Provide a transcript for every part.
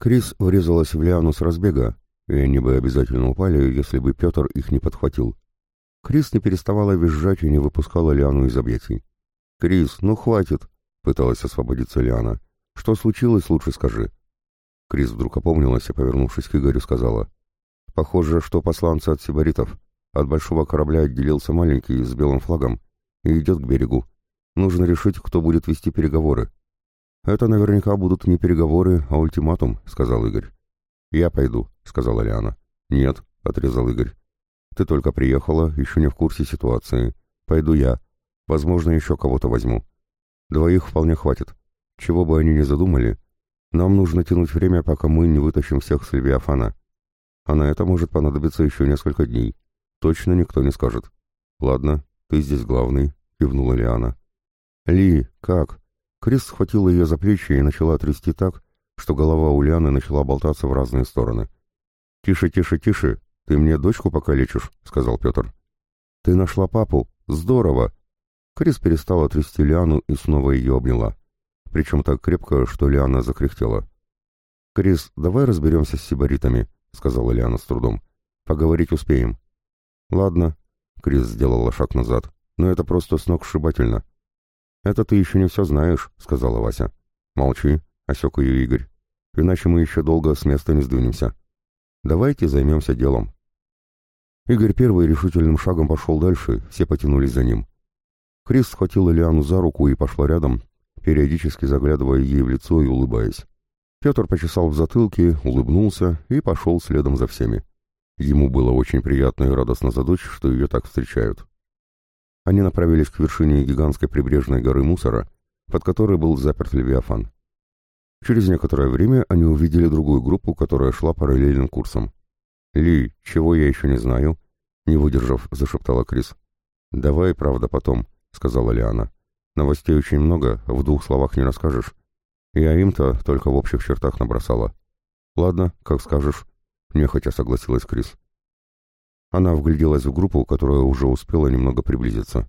Крис врезалась в Лиану с разбега, и они бы обязательно упали, если бы Петр их не подхватил. Крис не переставала визжать и не выпускала Лиану из объятий. «Крис, ну хватит!» — пыталась освободиться Лиана. «Что случилось, лучше скажи». Крис вдруг опомнилась и, повернувшись к Игорю, сказала. «Похоже, что посланцы от сибаритов. От большого корабля отделился маленький с белым флагом и идет к берегу. Нужно решить, кто будет вести переговоры. «Это наверняка будут не переговоры, а ультиматум», — сказал Игорь. «Я пойду», — сказала Лиана. «Нет», — отрезал Игорь. «Ты только приехала, еще не в курсе ситуации. Пойду я. Возможно, еще кого-то возьму. Двоих вполне хватит. Чего бы они ни задумали, нам нужно тянуть время, пока мы не вытащим всех с Левиафана. А на это может понадобиться еще несколько дней. Точно никто не скажет. Ладно, ты здесь главный», — кивнула Лиана. «Ли, как?» Крис схватила ее за плечи и начала трясти так, что голова у Лианы начала болтаться в разные стороны. «Тише, тише, тише, ты мне дочку пока лечишь», — сказал Петр. «Ты нашла папу? Здорово!» Крис перестала трясти Лиану и снова ее обняла. Причем так крепко, что Лиана закряхтела. «Крис, давай разберемся с сибаритами», — сказала Лиана с трудом. «Поговорить успеем». «Ладно», — Крис сделала шаг назад, — «но это просто сногсшибательно. «Это ты еще не все знаешь», — сказала Вася. «Молчи», — осек ее Игорь. «Иначе мы еще долго с места не сдвинемся. Давайте займемся делом». Игорь первый решительным шагом пошел дальше, все потянулись за ним. Крис схватила Лиану за руку и пошла рядом, периодически заглядывая ей в лицо и улыбаясь. Петр почесал в затылке, улыбнулся и пошел следом за всеми. Ему было очень приятно и радостно за дочь, что ее так встречают они направились к вершине гигантской прибрежной горы мусора, под которой был заперт Левиафан. Через некоторое время они увидели другую группу, которая шла параллельным курсом. «Ли, чего я еще не знаю?» — не выдержав, зашептала Крис. «Давай, правда, потом», — сказала Лиана. «Новостей очень много, в двух словах не расскажешь. Я им-то только в общих чертах набросала». «Ладно, как скажешь», — нехотя согласилась Крис. Она вгляделась в группу, которая уже успела немного приблизиться.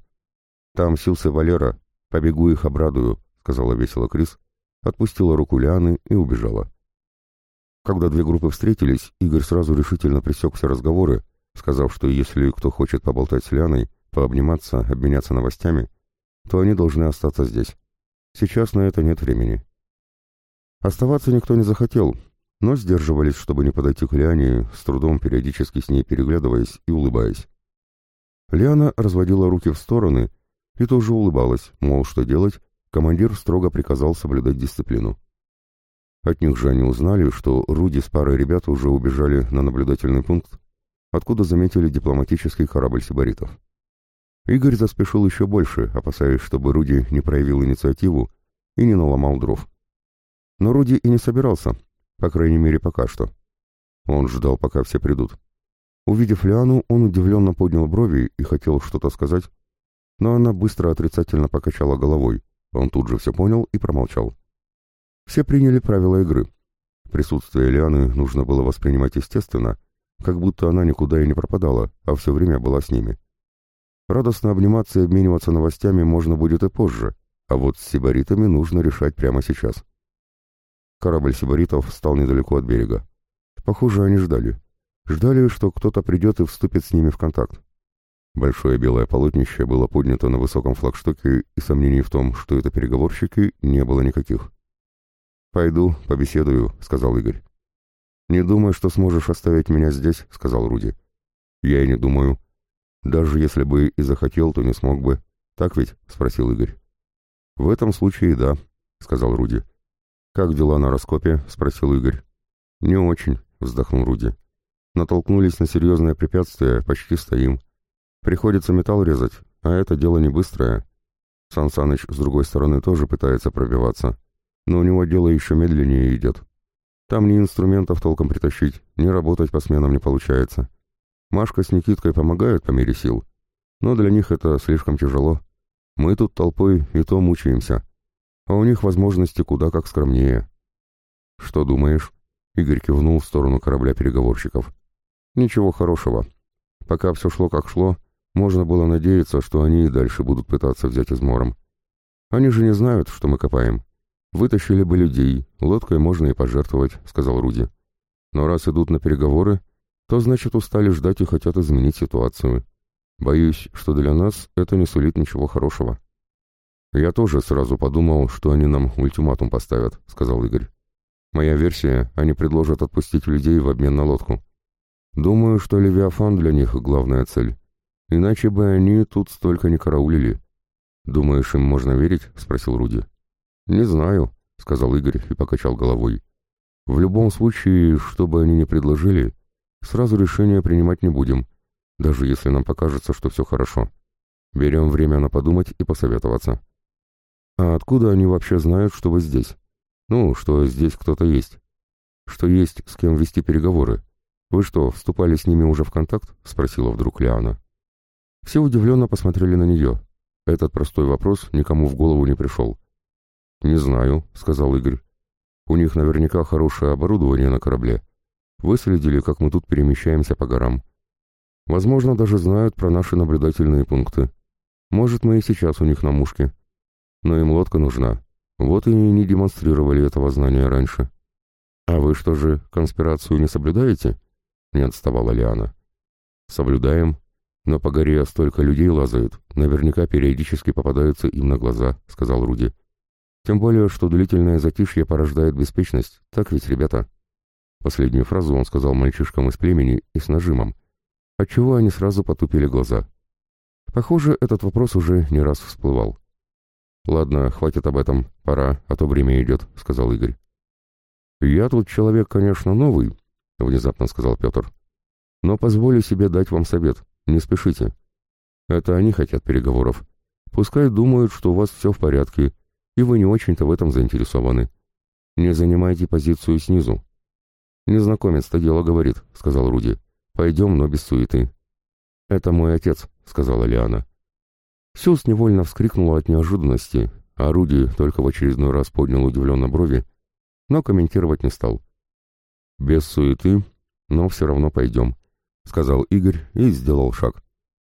«Там Силс Валера. Побегу их обрадую», — сказала весело Крис, отпустила руку Лианы и убежала. Когда две группы встретились, Игорь сразу решительно пресек все разговоры, сказав, что если кто хочет поболтать с Лианой, пообниматься, обменяться новостями, то они должны остаться здесь. Сейчас на это нет времени. Оставаться никто не захотел, но сдерживались, чтобы не подойти к Лиане, с трудом периодически с ней переглядываясь и улыбаясь. Лиана разводила руки в стороны и тоже улыбалась, мол, что делать, командир строго приказал соблюдать дисциплину. От них же они узнали, что Руди с парой ребят уже убежали на наблюдательный пункт, откуда заметили дипломатический корабль сибаритов. Игорь заспешил еще больше, опасаясь, чтобы Руди не проявил инициативу и не наломал дров. Но Руди и не собирался, по крайней мере, пока что. Он ждал, пока все придут. Увидев Лиану, он удивленно поднял брови и хотел что-то сказать, но она быстро отрицательно покачала головой. Он тут же все понял и промолчал. Все приняли правила игры. Присутствие Лианы нужно было воспринимать естественно, как будто она никуда и не пропадала, а все время была с ними. Радостно обниматься и обмениваться новостями можно будет и позже, а вот с сибаритами нужно решать прямо сейчас. Корабль сибаритов стал недалеко от берега. Похоже, они ждали. Ждали, что кто-то придет и вступит с ними в контакт. Большое белое полотнище было поднято на высоком флагштоке, и сомнений в том, что это переговорщики, не было никаких. «Пойду, побеседую», — сказал Игорь. «Не думаю, что сможешь оставить меня здесь», — сказал Руди. «Я и не думаю. Даже если бы и захотел, то не смог бы. Так ведь?» — спросил Игорь. «В этом случае да», — сказал Руди. «Как дела на раскопе?» — спросил Игорь. «Не очень», — вздохнул Руди. «Натолкнулись на серьезное препятствие, почти стоим. Приходится металл резать, а это дело не быстрое. Сан Саныч с другой стороны тоже пытается пробиваться, но у него дело еще медленнее идет. Там ни инструментов толком притащить, ни работать по сменам не получается. Машка с Никиткой помогают по мере сил, но для них это слишком тяжело. Мы тут толпой и то мучаемся» а у них возможности куда как скромнее. «Что думаешь?» — Игорь кивнул в сторону корабля переговорщиков. «Ничего хорошего. Пока все шло как шло, можно было надеяться, что они и дальше будут пытаться взять измором. Они же не знают, что мы копаем. «Вытащили бы людей, лодкой можно и пожертвовать», — сказал Руди. «Но раз идут на переговоры, то значит устали ждать и хотят изменить ситуацию. Боюсь, что для нас это не сулит ничего хорошего». «Я тоже сразу подумал, что они нам ультиматум поставят», — сказал Игорь. «Моя версия, они предложат отпустить людей в обмен на лодку. Думаю, что Левиафан для них главная цель. Иначе бы они тут столько не караулили». «Думаешь, им можно верить?» — спросил Руди. «Не знаю», — сказал Игорь и покачал головой. «В любом случае, что бы они ни предложили, сразу решение принимать не будем, даже если нам покажется, что все хорошо. Берем время на подумать и посоветоваться». «А откуда они вообще знают, что вы здесь? Ну, что здесь кто-то есть? Что есть с кем вести переговоры? Вы что, вступали с ними уже в контакт?» — спросила вдруг Лиана. Все удивленно посмотрели на нее. Этот простой вопрос никому в голову не пришел. «Не знаю», — сказал Игорь. «У них наверняка хорошее оборудование на корабле. Выследили, как мы тут перемещаемся по горам. Возможно, даже знают про наши наблюдательные пункты. Может, мы и сейчас у них на мушке. Но им лодка нужна. Вот и не демонстрировали этого знания раньше». «А вы что же, конспирацию не соблюдаете?» — не отставала Лиана. «Соблюдаем. Но по горе столько людей лазают. Наверняка периодически попадаются им на глаза», — сказал Руди. Тем более, что длительное затишье порождает беспечность. Так ведь, ребята?» Последнюю фразу он сказал мальчишкам из племени и с нажимом, отчего они сразу потупили глаза. Похоже, этот вопрос уже не раз всплывал. «Ладно, хватит об этом, пора, а то время идет», — сказал Игорь. «Я тут человек, конечно, новый», — внезапно сказал Петр. «Но позволю себе дать вам совет. Не спешите. Это они хотят переговоров. Пускай думают, что у вас все в порядке, и вы не очень-то в этом заинтересованы. Не занимайте позицию снизу. Незнакомец-то дело говорит, сказал Руди. Пойдем, но без суеты. Это мой отец, сказала Лиана. Сюз невольно вскрикнула от неожиданности, а Руди только в очередной раз поднял удивленно брови, но комментировать не стал. «Без суеты, но все равно пойдем», — сказал Игорь и сделал шаг.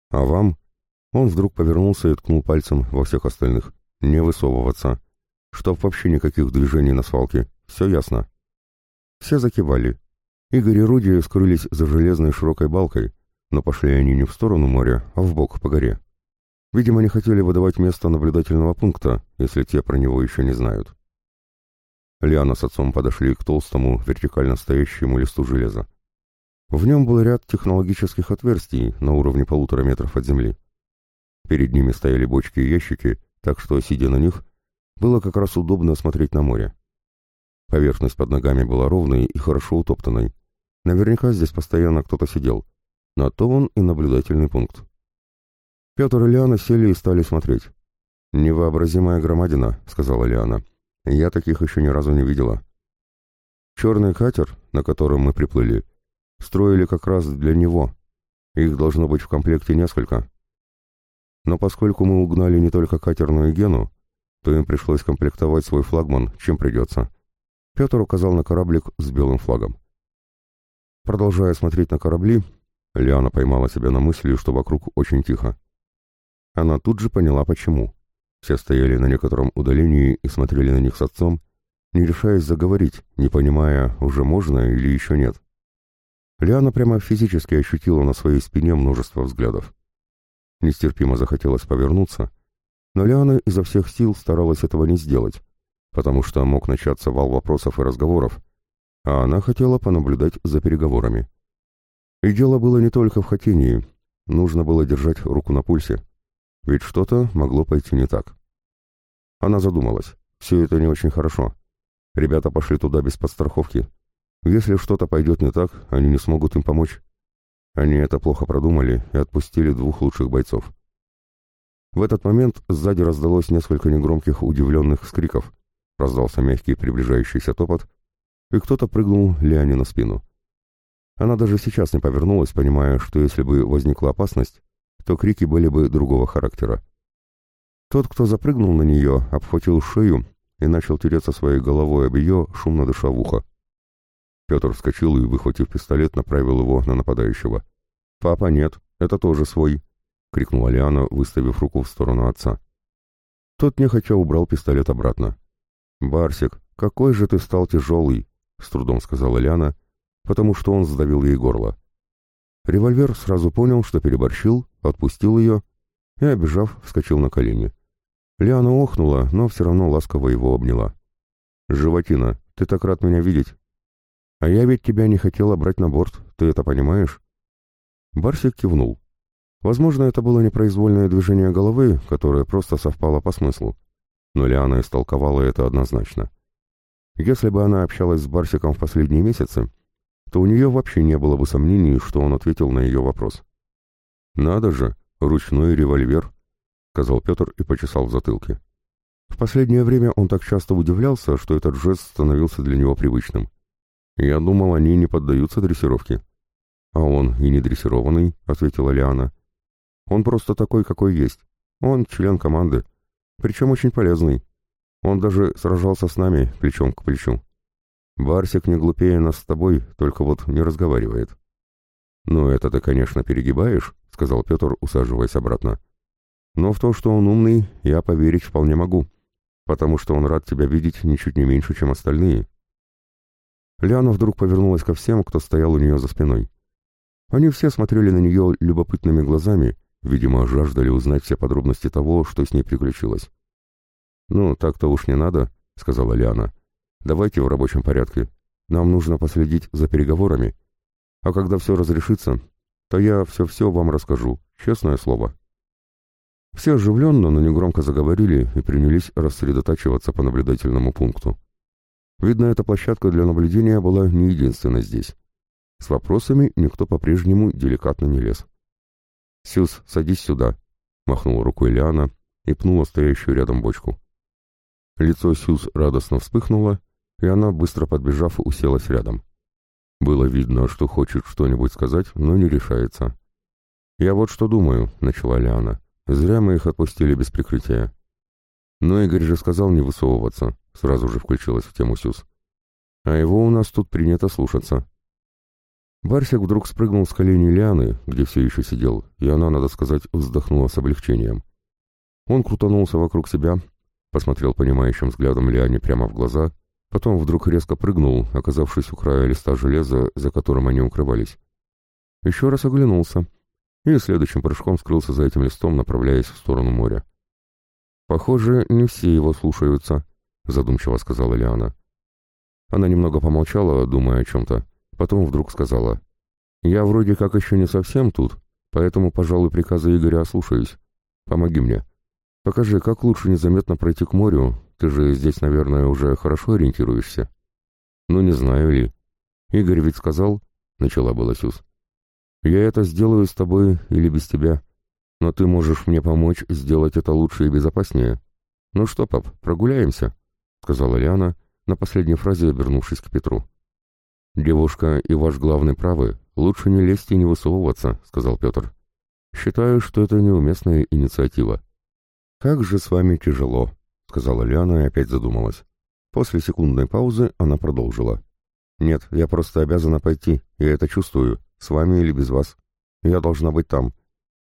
«А вам?» Он вдруг повернулся и ткнул пальцем во всех остальных. Не высовываться. Чтоб вообще никаких движений на свалке. Все ясно. Все закивали. Игорь и Руди скрылись за железной широкой балкой, но пошли они не в сторону моря, а в бок по горе. Видимо, не хотели выдавать место наблюдательного пункта, если те про него еще не знают. Лиана с отцом подошли к толстому, вертикально стоящему листу железа. В нем был ряд технологических отверстий на уровне полутора метров от земли. Перед ними стояли бочки и ящики, так что, сидя на них, было как раз удобно смотреть на море. Поверхность под ногами была ровной и хорошо утоптанной. Наверняка здесь постоянно кто-то сидел. На то он и наблюдательный пункт. Петр и Лиана сели и стали смотреть. «Невообразимая громадина», — сказала Лиана. «Я таких еще ни разу не видела». «Черный катер, на котором мы приплыли, строили как раз для него. Их должно быть в комплекте несколько. Но поскольку мы угнали не только катерную Гену, то им пришлось комплектовать свой флагман, чем придется. Петр указал на кораблик с белым флагом. Продолжая смотреть на корабли, Лиана поймала себя на мысли, что вокруг очень тихо. Она тут же поняла, почему. Все стояли на некотором удалении и смотрели на них с отцом, не решаясь заговорить, не понимая, уже можно или еще нет. Лиана прямо физически ощутила на своей спине множество взглядов. Нестерпимо захотелось повернуться, но Лиана изо всех сил старалась этого не сделать, потому что мог начаться вал вопросов и разговоров, а она хотела понаблюдать за переговорами. И дело было не только в хотении, нужно было держать руку на пульсе, ведь что-то могло пойти не так. Она задумалась, все это не очень хорошо. Ребята пошли туда без подстраховки. Если что-то пойдет не так, они не смогут им помочь. Они это плохо продумали и отпустили двух лучших бойцов. В этот момент сзади раздалось несколько негромких удивленных скриков, раздался мягкий приближающийся топот, и кто-то прыгнул Лиане на спину. Она даже сейчас не повернулась, понимая, что если бы возникла опасность, то крики были бы другого характера. Тот, кто запрыгнул на нее, обхватил шею и начал тереться своей головой об ее, шумно дыша в ухо. Петр вскочил и, выхватив пистолет, направил его на нападающего. «Папа, нет, это тоже свой!» — крикнула Лиана, выставив руку в сторону отца. Тот нехотя убрал пистолет обратно. «Барсик, какой же ты стал тяжелый!» — с трудом сказала Ляна, потому что он сдавил ей горло. Револьвер сразу понял, что переборщил, отпустил ее и, обижав, вскочил на колени. Лиана охнула, но все равно ласково его обняла. «Животина, ты так рад меня видеть!» «А я ведь тебя не хотела брать на борт, ты это понимаешь?» Барсик кивнул. Возможно, это было непроизвольное движение головы, которое просто совпало по смыслу. Но Лиана истолковала это однозначно. Если бы она общалась с Барсиком в последние месяцы, то у нее вообще не было бы сомнений, что он ответил на ее вопрос. «Надо же, ручной револьвер», — сказал Петр и почесал в затылке. В последнее время он так часто удивлялся, что этот жест становился для него привычным. «Я думал, они не поддаются дрессировке». «А он и не дрессированный», — ответила Лиана. «Он просто такой, какой есть. Он член команды, причем очень полезный. Он даже сражался с нами плечом к плечу. Барсик не глупее нас с тобой, только вот не разговаривает». «Ну, это ты, конечно, перегибаешь», — сказал Петр, усаживаясь обратно. «Но в то, что он умный, я поверить вполне могу, потому что он рад тебя видеть ничуть не меньше, чем остальные». Ляна вдруг повернулась ко всем, кто стоял у нее за спиной. Они все смотрели на нее любопытными глазами, видимо, жаждали узнать все подробности того, что с ней приключилось. «Ну, так-то уж не надо», — сказала Ляна. «Давайте в рабочем порядке. Нам нужно последить за переговорами. А когда все разрешится, то я все-все вам расскажу, честное слово». Все оживленно, но негромко заговорили и принялись рассредотачиваться по наблюдательному пункту. Видно, эта площадка для наблюдения была не единственной здесь. С вопросами никто по-прежнему деликатно не лез. «Сюз, садись сюда», — махнула рукой Лиана и пнула стоящую рядом бочку. Лицо Сюз радостно вспыхнуло, и она, быстро подбежав, уселась рядом. Было видно, что хочет что-нибудь сказать, но не решается. «Я вот что думаю», — начала Лиана. «Зря мы их отпустили без прикрытия». «Но Игорь же сказал не высовываться», — сразу же включилась в тему Сюз. «А его у нас тут принято слушаться». Барсик вдруг спрыгнул с колени Лианы, где все еще сидел, и она, надо сказать, вздохнула с облегчением. Он крутанулся вокруг себя, посмотрел понимающим взглядом Лиане прямо в глаза, потом вдруг резко прыгнул, оказавшись у края листа железа, за которым они укрывались. Еще раз оглянулся и следующим прыжком скрылся за этим листом, направляясь в сторону моря. «Похоже, не все его слушаются», — задумчиво сказала Лиана. Она немного помолчала, думая о чем-то, потом вдруг сказала. «Я вроде как еще не совсем тут, поэтому, пожалуй, приказа Игоря ослушаюсь. Помоги мне. Покажи, как лучше незаметно пройти к морю, ты же здесь, наверное, уже хорошо ориентируешься». «Ну, не знаю ли. Игорь ведь сказал...» — начала была Сюз. «Я это сделаю с тобой или без тебя, но ты можешь мне помочь сделать это лучше и безопаснее. Ну что, пап, прогуляемся?» сказала Лиана, на последней фразе обернувшись к Петру. «Девушка и ваш главный правы, лучше не лезть и не высовываться», — сказал Петр. «Считаю, что это неуместная инициатива». «Как же с вами тяжело», — сказала Лиана и опять задумалась. После секундной паузы она продолжила. «Нет, я просто обязана пойти, я это чувствую, с вами или без вас. Я должна быть там.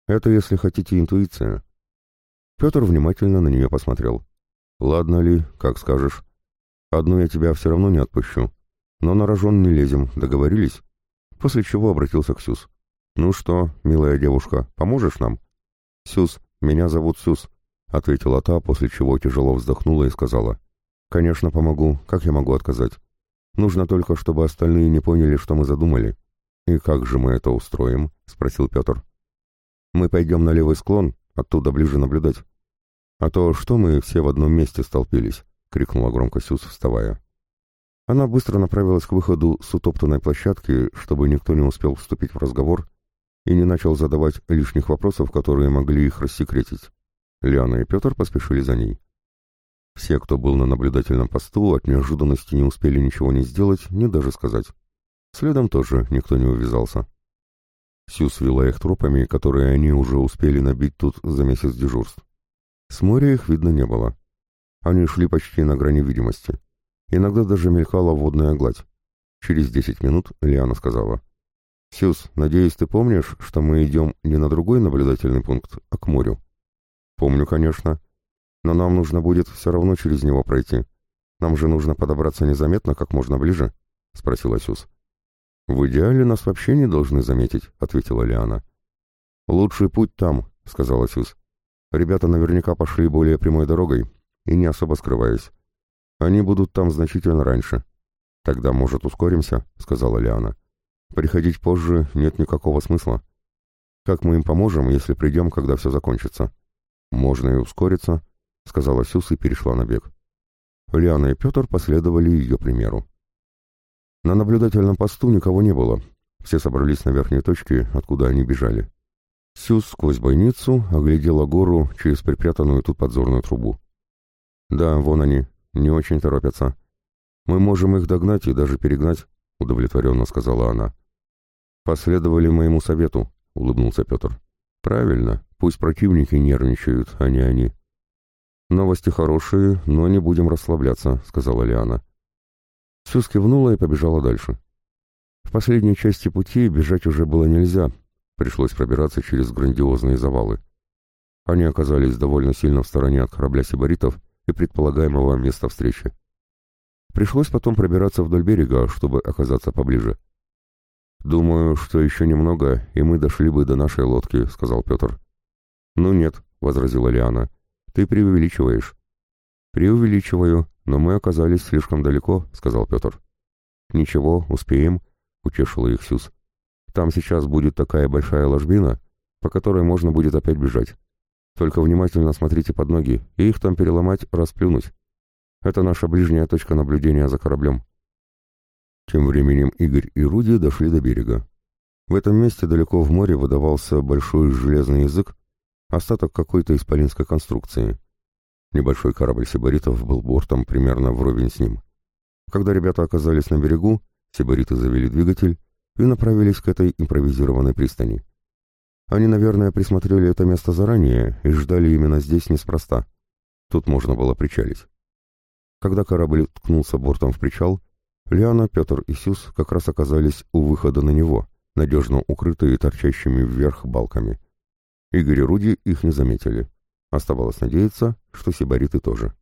Это, если хотите, интуиция». Петр внимательно на нее посмотрел. «Ладно ли, как скажешь. Одну я тебя все равно не отпущу. Но на рожон не лезем, договорились?» После чего обратился к Сюз. «Ну что, милая девушка, поможешь нам?» «Сюз, меня зовут Сюз», — ответила та, после чего тяжело вздохнула и сказала. «Конечно, помогу. Как я могу отказать? Нужно только, чтобы остальные не поняли, что мы задумали». «И как же мы это устроим?» — спросил Петр. «Мы пойдем на левый склон, оттуда ближе наблюдать. «А то что мы все в одном месте столпились?» — крикнула громко Сюз, вставая. Она быстро направилась к выходу с утоптанной площадки, чтобы никто не успел вступить в разговор и не начал задавать лишних вопросов, которые могли их рассекретить. Лиана и Петр поспешили за ней. Все, кто был на наблюдательном посту, от неожиданности не успели ничего не сделать, ни даже сказать. Следом тоже никто не увязался. Сюз вела их трупами, которые они уже успели набить тут за месяц дежурств. С моря их видно не было. Они шли почти на грани видимости. Иногда даже мелькала водная гладь. Через десять минут Лиана сказала. «Сюз, надеюсь, ты помнишь, что мы идем не на другой наблюдательный пункт, а к морю?» «Помню, конечно. Но нам нужно будет все равно через него пройти. Нам же нужно подобраться незаметно, как можно ближе», — спросил Асюс. «В идеале нас вообще не должны заметить», — ответила Лиана. «Лучший путь там», — сказал Асюс. «Ребята наверняка пошли более прямой дорогой и не особо скрываясь. Они будут там значительно раньше». «Тогда, может, ускоримся?» — сказала Лиана. «Приходить позже нет никакого смысла. Как мы им поможем, если придем, когда все закончится?» «Можно и ускориться», — сказала Сюс и перешла на бег. Лиана и Петр последовали ее примеру. На наблюдательном посту никого не было. Все собрались на верхней точке, откуда они бежали. Сюз сквозь бойницу оглядела гору через припрятанную тут подзорную трубу. «Да, вон они, не очень торопятся. Мы можем их догнать и даже перегнать», — удовлетворенно сказала она. «Последовали моему совету», — улыбнулся Петр. «Правильно, пусть противники нервничают, а не они». «Новости хорошие, но не будем расслабляться», — сказала Лиана. Сюз кивнула и побежала дальше. В последней части пути бежать уже было нельзя, пришлось пробираться через грандиозные завалы. Они оказались довольно сильно в стороне от корабля сибаритов и предполагаемого места встречи. Пришлось потом пробираться вдоль берега, чтобы оказаться поближе. «Думаю, что еще немного, и мы дошли бы до нашей лодки», — сказал Петр. «Ну нет», — возразила Лиана, — «ты преувеличиваешь». «Преувеличиваю, но мы оказались слишком далеко», — сказал Петр. «Ничего, успеем», — утешила их Сюз. «Там сейчас будет такая большая ложбина, по которой можно будет опять бежать. Только внимательно смотрите под ноги, и их там переломать, расплюнуть. Это наша ближняя точка наблюдения за кораблем». Тем временем Игорь и Руди дошли до берега. В этом месте далеко в море выдавался большой железный язык, остаток какой-то исполинской конструкции. Небольшой корабль сибаритов был бортом примерно вровень с ним. Когда ребята оказались на берегу, сибариты завели двигатель и направились к этой импровизированной пристани. Они, наверное, присмотрели это место заранее и ждали именно здесь неспроста. Тут можно было причалить. Когда корабль ткнулся бортом в причал, Лиана, Петр и Сюз как раз оказались у выхода на него, надежно укрытые торчащими вверх балками. Игорь и Руди их не заметили. Оставалось надеяться, что сибариты тоже.